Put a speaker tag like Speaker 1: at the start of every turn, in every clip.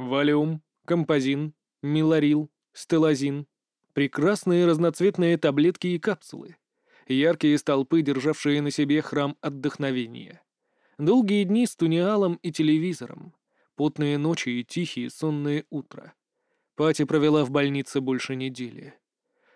Speaker 1: Валиум, композин, миларил, стелазин. Прекрасные разноцветные таблетки и капсулы. Яркие столпы, державшие на себе храм отдохновения. Долгие дни с туниалом и телевизором. Потные ночи и тихие сонные утра. Пати провела в больнице больше недели.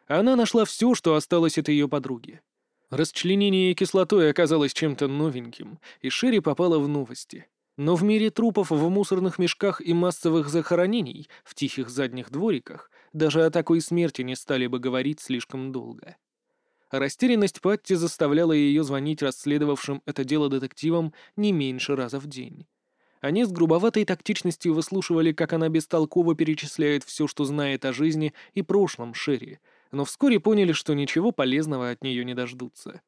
Speaker 1: Она нашла все, что осталось от ее подруги. Расчленение кислотой оказалось чем-то новеньким, и Шерри попала в новости. Но в мире трупов в мусорных мешках и массовых захоронений в тихих задних двориках даже о такой смерти не стали бы говорить слишком долго. Растерянность Патти заставляла ее звонить расследовавшим это дело детективам не меньше раза в день. Они с грубоватой тактичностью выслушивали, как она бестолково перечисляет все, что знает о жизни и прошлом Шерри, но вскоре поняли, что ничего полезного от нее не дождутся.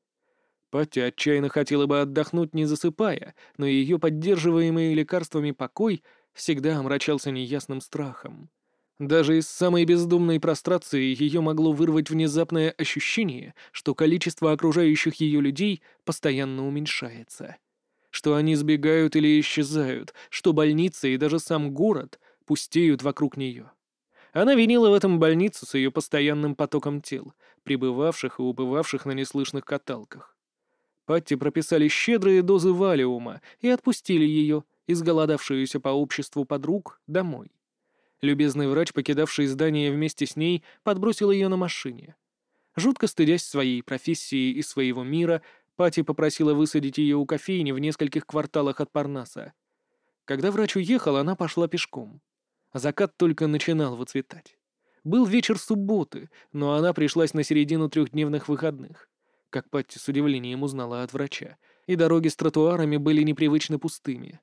Speaker 1: Патти отчаянно хотела бы отдохнуть, не засыпая, но ее поддерживаемый лекарствами покой всегда омрачался неясным страхом. Даже из самой бездумной прострации ее могло вырвать внезапное ощущение, что количество окружающих ее людей постоянно уменьшается. Что они сбегают или исчезают, что больница и даже сам город пустеют вокруг нее. Она винила в этом больницу с ее постоянным потоком тел, прибывавших и убывавших на неслышных каталках. Патти прописали щедрые дозы валиума и отпустили ее, изголодавшуюся по обществу подруг, домой. Любезный врач, покидавший здание вместе с ней, подбросил ее на машине. Жутко стыдясь своей профессии и своего мира, Пати попросила высадить ее у кофейни в нескольких кварталах от Парнаса. Когда врач уехал, она пошла пешком. Закат только начинал выцветать. Был вечер субботы, но она пришлась на середину трехдневных выходных, как Патти с удивлением узнала от врача, и дороги с тротуарами были непривычно пустыми.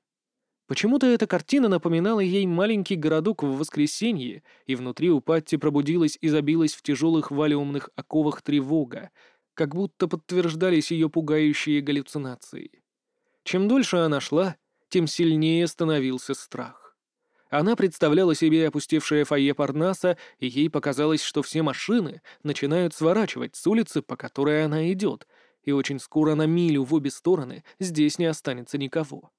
Speaker 1: Почему-то эта картина напоминала ей маленький городок в воскресенье, и внутри у Патти пробудилась и забилась в тяжелых валиумных оковах тревога, как будто подтверждались ее пугающие галлюцинации. Чем дольше она шла, тем сильнее становился страх. Она представляла себе опустевшее фойе Парнаса, и ей показалось, что все машины начинают сворачивать с улицы, по которой она идет, и очень скоро на милю в обе стороны здесь не останется никого.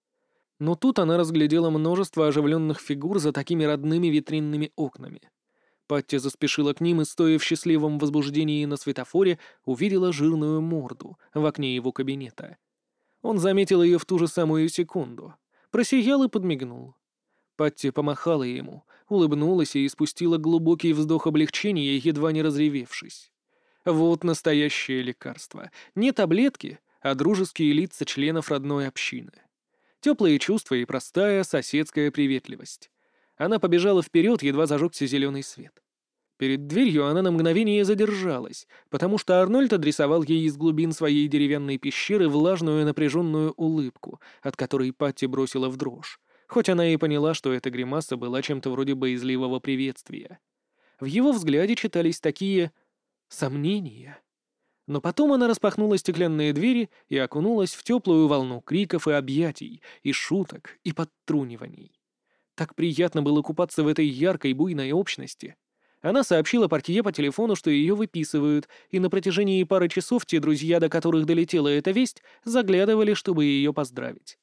Speaker 1: Но тут она разглядела множество оживленных фигур за такими родными витринными окнами. Патти заспешила к ним и, стоя в счастливом возбуждении на светофоре, увидела жирную морду в окне его кабинета. Он заметил ее в ту же самую секунду. Просиял и подмигнул. Патти помахала ему, улыбнулась и испустила глубокий вздох облегчения, едва не разревевшись. Вот настоящее лекарство. Не таблетки, а дружеские лица членов родной общины. Теплые чувства и простая соседская приветливость. Она побежала вперед, едва зажегся зеленый свет. Перед дверью она на мгновение задержалась, потому что Арнольд адресовал ей из глубин своей деревянной пещеры влажную напряженную улыбку, от которой Патти бросила в дрожь хоть она и поняла, что эта гримаса была чем-то вроде боязливого приветствия. В его взгляде читались такие... сомнения. Но потом она распахнула стеклянные двери и окунулась в теплую волну криков и объятий, и шуток, и подтруниваний. Так приятно было купаться в этой яркой буйной общности. Она сообщила портье по телефону, что ее выписывают, и на протяжении пары часов те друзья, до которых долетела эта весть, заглядывали, чтобы ее поздравить.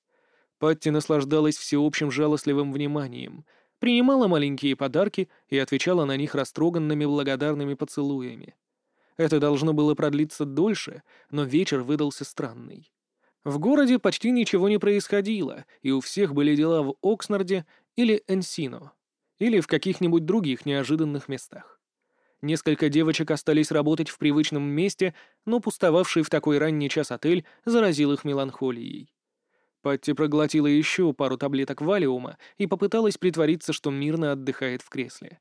Speaker 1: Патти наслаждалась всеобщим жалостливым вниманием, принимала маленькие подарки и отвечала на них растроганными благодарными поцелуями. Это должно было продлиться дольше, но вечер выдался странный. В городе почти ничего не происходило, и у всех были дела в Окснарде или Энсино, или в каких-нибудь других неожиданных местах. Несколько девочек остались работать в привычном месте, но пустовавший в такой ранний час отель заразил их меланхолией. Патти проглотила еще пару таблеток валиума и попыталась притвориться, что мирно отдыхает в кресле.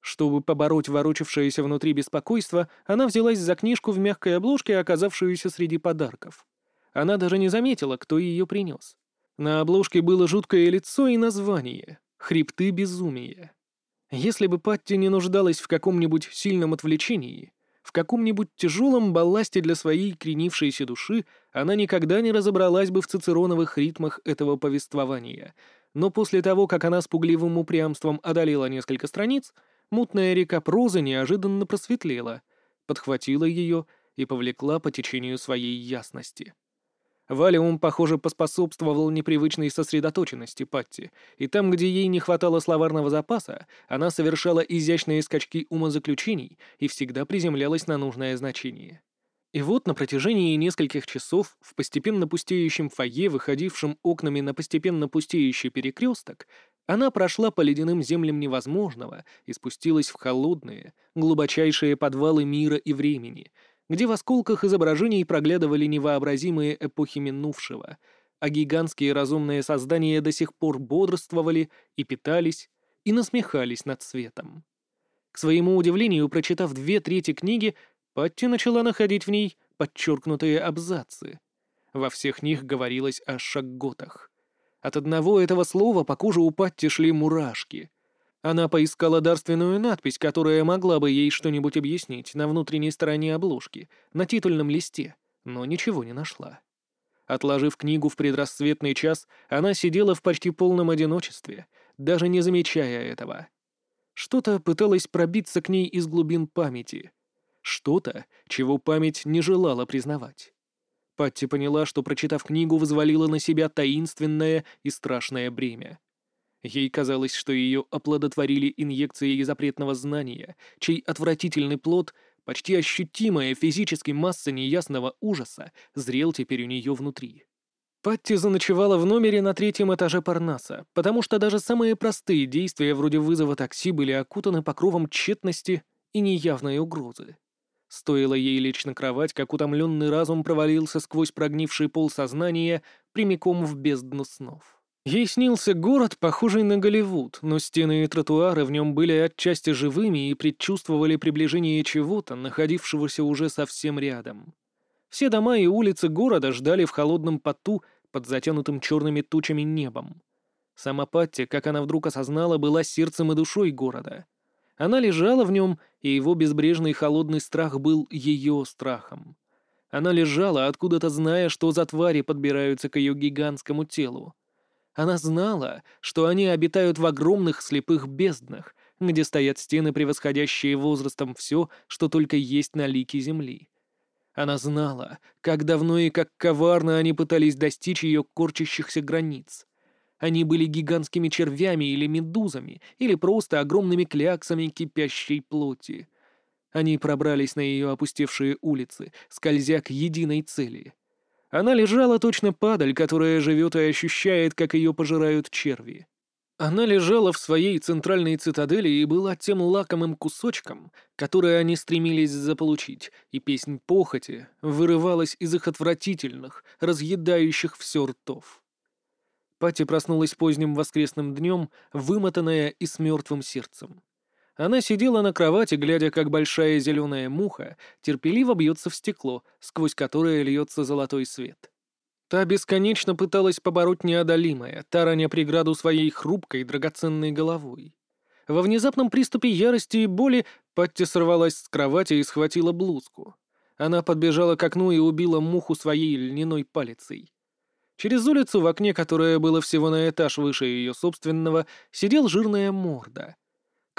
Speaker 1: Чтобы побороть ворочавшееся внутри беспокойство, она взялась за книжку в мягкой обложке, оказавшуюся среди подарков. Она даже не заметила, кто ее принес. На обложке было жуткое лицо и название — «Хребты безумия». Если бы Патти не нуждалась в каком-нибудь сильном отвлечении, в каком-нибудь тяжелом балласте для своей кренившейся души она никогда не разобралась бы в цицероновых ритмах этого повествования. Но после того, как она с пугливым упрямством одолела несколько страниц, мутная река прозы неожиданно просветлела, подхватила ее и повлекла по течению своей ясности. Валиум, похоже, поспособствовал непривычной сосредоточенности Патти, и там, где ей не хватало словарного запаса, она совершала изящные скачки умозаключений и всегда приземлялась на нужное значение. И вот на протяжении нескольких часов в постепенно пустеющем фойе, выходившем окнами на постепенно пустеющий перекресток, она прошла по ледяным землям невозможного и спустилась в холодные, глубочайшие подвалы мира и времени — где в осколках изображений проглядывали невообразимые эпохи минувшего, а гигантские разумные создания до сих пор бодрствовали и питались, и насмехались над светом. К своему удивлению, прочитав две трети книги, Патти начала находить в ней подчеркнутые абзацы. Во всех них говорилось о шагготах. От одного этого слова по коже у Патти шли мурашки — она поискала дарственную надпись, которая могла бы ей что-нибудь объяснить на внутренней стороне обложки, на титульном листе, но ничего не нашла. Отложив книгу в предрассветный час, она сидела в почти полном одиночестве, даже не замечая этого. Что-то пыталось пробиться к ней из глубин памяти. Что-то, чего память не желала признавать. Патти поняла, что, прочитав книгу, взвалила на себя таинственное и страшное бремя. Ей казалось, что ее оплодотворили инъекцией запретного знания, чей отвратительный плод, почти ощутимая физической масса неясного ужаса, зрел теперь у нее внутри. Патти заночевала в номере на третьем этаже Парнаса, потому что даже самые простые действия вроде вызова такси были окутаны покровом тщетности и неявной угрозы. Стоило ей лечь на кровать, как утомленный разум провалился сквозь прогнивший пол сознания прямиком в бездну снов. Ей снился город, похожий на Голливуд, но стены и тротуары в нем были отчасти живыми и предчувствовали приближение чего-то, находившегося уже совсем рядом. Все дома и улицы города ждали в холодном поту под затянутым черными тучами небом. Сама Патти, как она вдруг осознала, была сердцем и душой города. Она лежала в нем, и его безбрежный холодный страх был ее страхом. Она лежала, откуда-то зная, что за твари подбираются к ее гигантскому телу. Она знала, что они обитают в огромных слепых безднах, где стоят стены, превосходящие возрастом все, что только есть на лике Земли. Она знала, как давно и как коварно они пытались достичь ее корчащихся границ. Они были гигантскими червями или медузами, или просто огромными кляксами кипящей плоти. Они пробрались на ее опустевшие улицы, скользя к единой цели — она лежала точно падаль, которая живет и ощущает, как ее пожирают черви. Она лежала в своей центральной цитадели и была тем лакомым кусочком, который они стремились заполучить, и песнь похоти вырывалась из их отвратительных, разъедающих все ртов. Пати проснулась поздним воскресным днем, вымотанная и с мертвым сердцем. Она сидела на кровати, глядя, как большая зеленая муха терпеливо бьется в стекло, сквозь которое льется золотой свет. Та бесконечно пыталась побороть неодолимое, тараня преграду своей хрупкой, драгоценной головой. Во внезапном приступе ярости и боли Патти сорвалась с кровати и схватила блузку. Она подбежала к окну и убила муху своей льняной палицей. Через улицу в окне, которое было всего на этаж выше ее собственного, сидел жирная морда.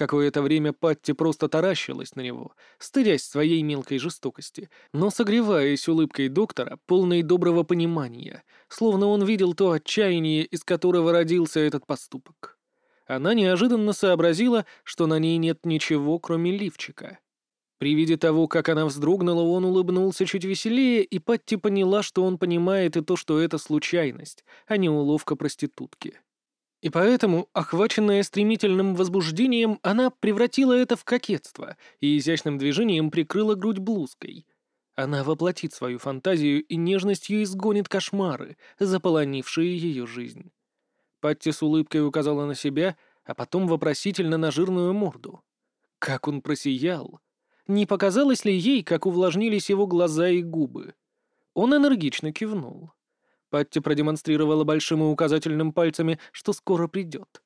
Speaker 1: Какое-то время Патти просто таращилась на него, стыдясь своей мелкой жестокости, но согреваясь улыбкой доктора, полной доброго понимания, словно он видел то отчаяние, из которого родился этот поступок. Она неожиданно сообразила, что на ней нет ничего, кроме лифчика. При виде того, как она вздрогнула, он улыбнулся чуть веселее, и Патти поняла, что он понимает и то, что это случайность, а не уловка проститутки. И поэтому, охваченная стремительным возбуждением, она превратила это в кокетство и изящным движением прикрыла грудь блузкой. Она воплотит свою фантазию и нежностью изгонит кошмары, заполонившие ее жизнь. Патти с улыбкой указала на себя, а потом вопросительно на жирную морду. Как он просиял! Не показалось ли ей, как увлажнились его глаза и губы? Он энергично кивнул. Патти продемонстрировала большим и указательным пальцами, что скоро придет.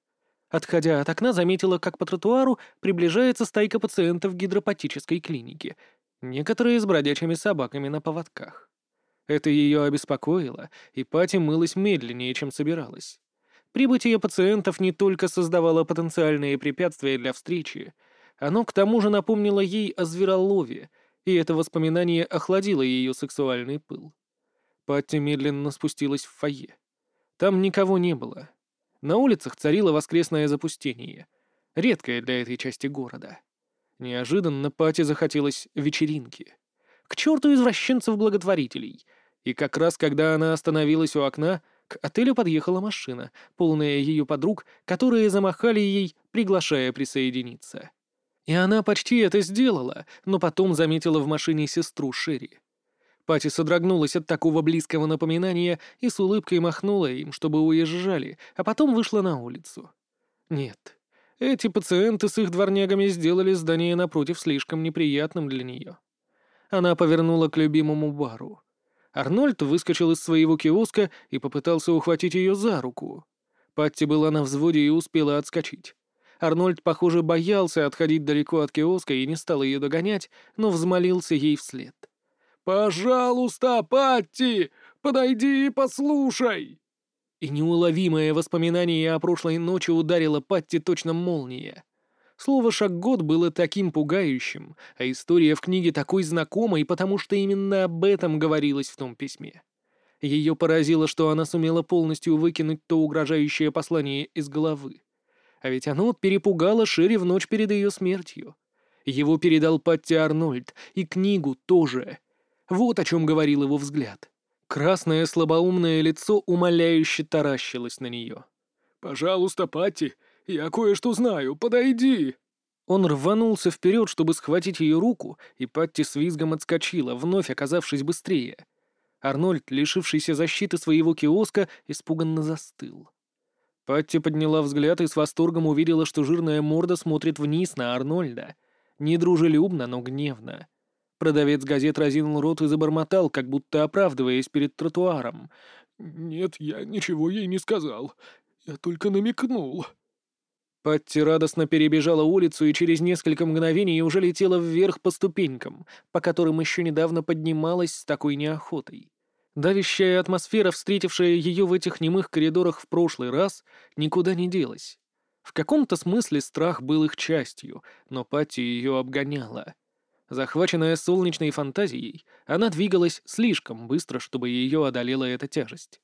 Speaker 1: Отходя от окна, заметила, как по тротуару приближается стайка пациентов гидропатической клинике, некоторые с бродячими собаками на поводках. Это ее обеспокоило, и Пати мылась медленнее, чем собиралась. Прибытие пациентов не только создавало потенциальные препятствия для встречи, оно к тому же напомнило ей о зверолове, и это воспоминание охладило ее сексуальный пыл. Патти медленно спустилась в фойе. Там никого не было. На улицах царило воскресное запустение, редкое для этой части города. Неожиданно Пати захотелось вечеринки. К черту извращенцев-благотворителей. И как раз когда она остановилась у окна, к отелю подъехала машина, полная ее подруг, которые замахали ей, приглашая присоединиться. И она почти это сделала, но потом заметила в машине сестру Шерри. Пати содрогнулась от такого близкого напоминания и с улыбкой махнула им, чтобы уезжали, а потом вышла на улицу. Нет, эти пациенты с их дворнягами сделали здание напротив слишком неприятным для нее. Она повернула к любимому бару. Арнольд выскочил из своего киоска и попытался ухватить ее за руку. Патти была на взводе и успела отскочить. Арнольд, похоже, боялся отходить далеко от киоска и не стал ее догонять, но взмолился ей вслед. «Пожалуйста, Патти, подойди и послушай!» И неуловимое воспоминание о прошлой ночи ударило Патти точно молния. Слово «шаггот» было таким пугающим, а история в книге такой знакомой, потому что именно об этом говорилось в том письме. Ее поразило, что она сумела полностью выкинуть то угрожающее послание из головы. А ведь оно перепугало Шерри в ночь перед ее смертью. Его передал Патти Арнольд, и книгу тоже. Вот о чем говорил его взгляд. Красное слабоумное лицо умоляюще таращилось на нее. «Пожалуйста, Патти, я кое-что знаю, подойди!» Он рванулся вперед, чтобы схватить ее руку, и Патти с визгом отскочила, вновь оказавшись быстрее. Арнольд, лишившийся защиты своего киоска, испуганно застыл. Патти подняла взгляд и с восторгом увидела, что жирная морда смотрит вниз на Арнольда. Недружелюбно, но гневно. Продавец газет разинул рот и забормотал, как будто оправдываясь перед тротуаром. «Нет, я ничего ей не сказал. Я только намекнул». Патти радостно перебежала улицу и через несколько мгновений уже летела вверх по ступенькам, по которым еще недавно поднималась с такой неохотой. Давящая атмосфера, встретившая ее в этих немых коридорах в прошлый раз, никуда не делась. В каком-то смысле страх был их частью, но Патти ее обгоняла — Захваченная солнечной фантазией, она двигалась слишком быстро, чтобы ее одолела эта тяжесть.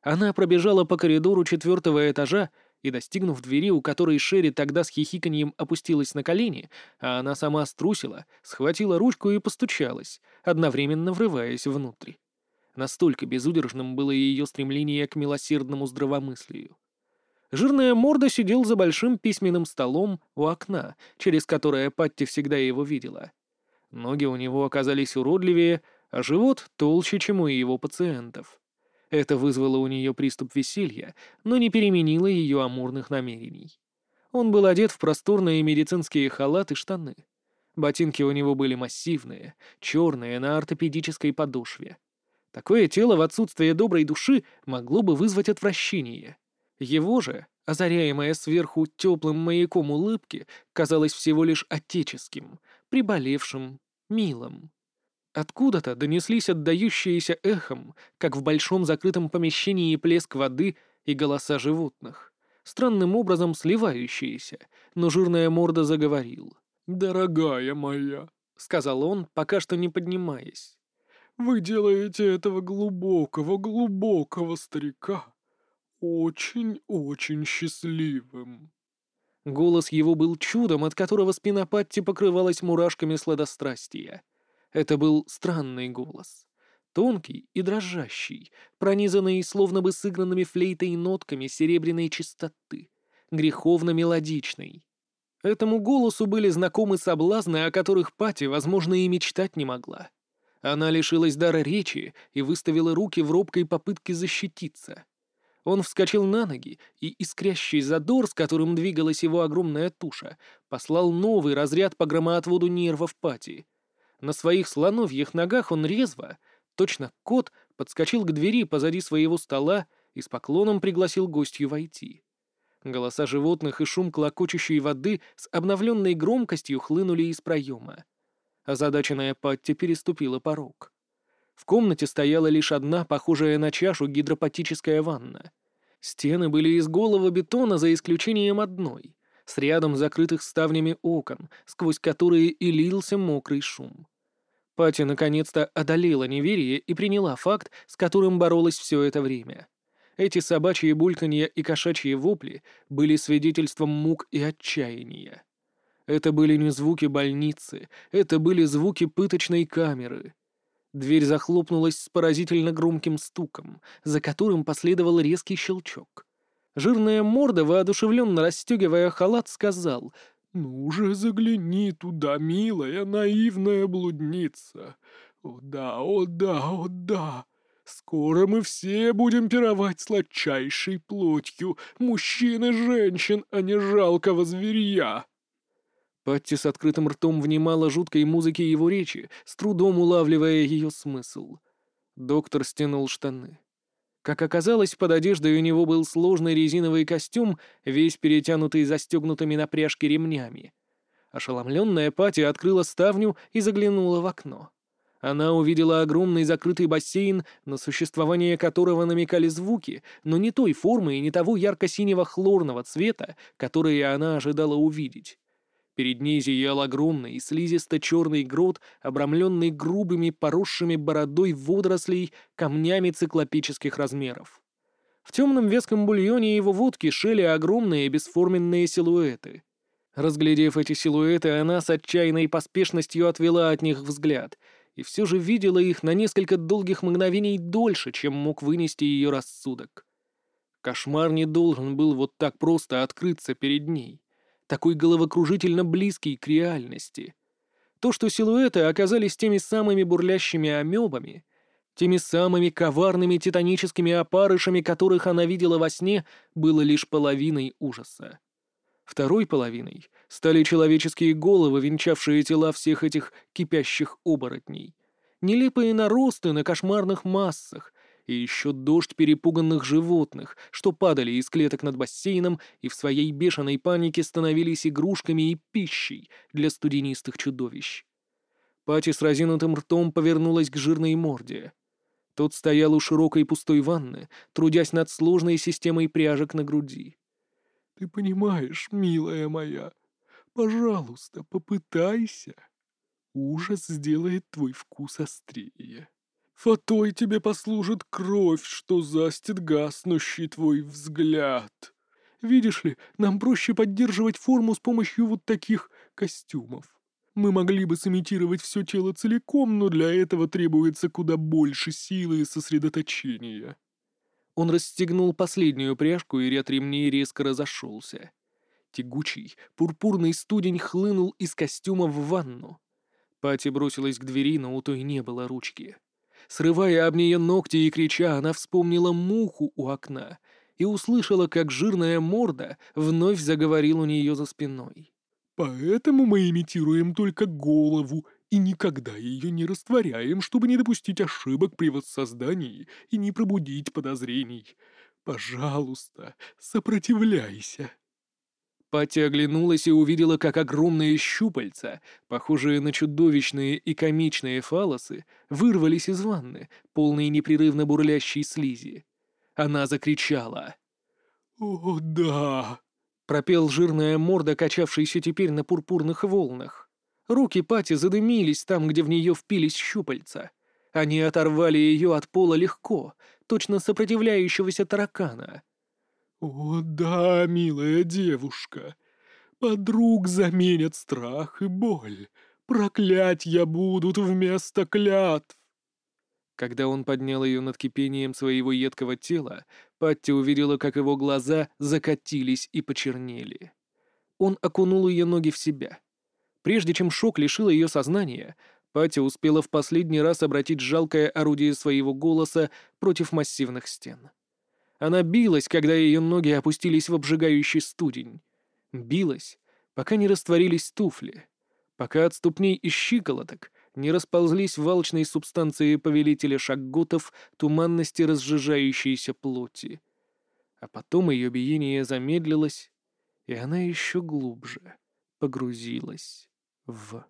Speaker 1: Она пробежала по коридору четвертого этажа и, достигнув двери, у которой Шерри тогда с хихиканьем опустилась на колени, а она сама струсила, схватила ручку и постучалась, одновременно врываясь внутрь. Настолько безудержным было ее стремление к милосердному здравомыслию. Жирная морда сидел за большим письменным столом у окна, через которое Патти всегда его видела — Ноги у него оказались уродливее, а живот толще, чем у его пациентов. Это вызвало у нее приступ веселья, но не переменило ее амурных намерений. Он был одет в просторные медицинские халаты и штаны. Ботинки у него были массивные, черные, на ортопедической подошве. Такое тело в отсутствие доброй души могло бы вызвать отвращение. Его же, озаряемое сверху теплым маяком улыбки, казалось всего лишь отеческим, приболевшим, милым. Откуда-то донеслись отдающиеся эхом, как в большом закрытом помещении плеск воды и голоса животных, странным образом сливающиеся, но жирная морда заговорил. «Дорогая моя», — сказал он, пока что не поднимаясь, — «вы делаете этого глубокого-глубокого старика очень-очень счастливым». Голос его был чудом, от которого спина Патти покрывалась мурашками сладострастия. Это был странный голос. Тонкий и дрожащий, пронизанный словно бы сыгранными флейтой нотками серебряной чистоты, греховно-мелодичный. Этому голосу были знакомы соблазны, о которых Пати, возможно, и мечтать не могла. Она лишилась дара речи и выставила руки в робкой попытке защититься. Он вскочил на ноги, и искрящий задор, с которым двигалась его огромная туша, послал новый разряд по громоотводу нервов Пати. На своих слоновьих ногах он резво, точно кот, подскочил к двери позади своего стола и с поклоном пригласил гостью войти. Голоса животных и шум клокочущей воды с обновленной громкостью хлынули из проема. Озадаченная Патти переступила порог. В комнате стояла лишь одна, похожая на чашу, гидропатическая ванна. Стены были из голого бетона, за исключением одной, с рядом закрытых ставнями окон, сквозь которые и лился мокрый шум. Пати наконец-то одолела неверие и приняла факт, с которым боролась все это время. Эти собачьи бульканья и кошачьи вопли были свидетельством мук и отчаяния. Это были не звуки больницы, это были звуки пыточной камеры. Дверь захлопнулась с поразительно громким стуком, за которым последовал резкий щелчок. Жирная морда, воодушевленно расстегивая халат, сказал «Ну же, загляни туда, милая, наивная блудница! О да, о да, о да! Скоро мы все будем пировать сладчайшей плотью мужчин и женщин, а не жалкого зверья!» Патти с открытым ртом внимала жуткой музыке его речи, с трудом улавливая ее смысл. Доктор стянул штаны. Как оказалось, под одеждой у него был сложный резиновый костюм, весь перетянутый застегнутыми на пряжке ремнями. Ошеломленная Пати открыла ставню и заглянула в окно. Она увидела огромный закрытый бассейн, на существование которого намекали звуки, но не той формы и не того ярко-синего хлорного цвета, которые она ожидала увидеть. Перед ней зиял огромный, слизисто-черный грот, обрамленный грубыми, поросшими бородой водорослей камнями циклопических размеров. В темном веском бульоне его водки шели огромные бесформенные силуэты. Разглядев эти силуэты, она с отчаянной поспешностью отвела от них взгляд, и все же видела их на несколько долгих мгновений дольше, чем мог вынести ее рассудок. Кошмар не должен был вот так просто открыться перед ней такой головокружительно близкий к реальности. То, что силуэты оказались теми самыми бурлящими амебами, теми самыми коварными титаническими опарышами, которых она видела во сне, было лишь половиной ужаса. Второй половиной стали человеческие головы, венчавшие тела всех этих кипящих оборотней. Нелепые наросты на кошмарных массах, и еще дождь перепуганных животных, что падали из клеток над бассейном и в своей бешеной панике становились игрушками и пищей для студенистых чудовищ. Пати с разинутым ртом повернулась к жирной морде. Тот стоял у широкой пустой ванны, трудясь над сложной системой пряжек на груди. «Ты понимаешь, милая моя, пожалуйста, попытайся. Ужас сделает твой вкус острее». Фатой тебе послужит кровь, что застит гаснущий твой взгляд. Видишь ли, нам проще поддерживать форму с помощью вот таких костюмов. Мы могли бы сымитировать все тело целиком, но для этого требуется куда больше силы и сосредоточения». Он расстегнул последнюю пряжку, и ряд ремней резко разошелся. Тягучий, пурпурный студень хлынул из костюма в ванну. Пати бросилась к двери, но у той не было ручки. Срывая об нее ногти и крича, она вспомнила муху у окна и услышала, как жирная морда вновь заговорил у нее за спиной. «Поэтому мы имитируем только голову и никогда ее не растворяем, чтобы не допустить ошибок при воссоздании и не пробудить подозрений. Пожалуйста, сопротивляйся». Пати оглянулась и увидела, как огромные щупальца, похожие на чудовищные и комичные фалосы, вырвались из ванны, полные непрерывно бурлящей слизи. Она закричала. «О, да!» — пропел жирная морда, качавшаяся теперь на пурпурных волнах. Руки Пати задымились там, где в нее впились щупальца. Они оторвали ее от пола легко, точно сопротивляющегося таракана. «О да, милая девушка, подруг заменят страх и боль, проклятья будут вместо клятв». Когда он поднял ее над кипением своего едкого тела, Патти увидела, как его глаза закатились и почернели. Он окунул ее ноги в себя. Прежде чем шок лишил ее сознания, Патти успела в последний раз обратить жалкое орудие своего голоса против массивных стен. Она билась, когда ее ноги опустились в обжигающий студень. Билась, пока не растворились туфли, пока от ступней и щиколоток не расползлись в субстанции повелителя шагготов туманности разжижающейся плоти. А потом ее биение замедлилось, и она еще глубже погрузилась в...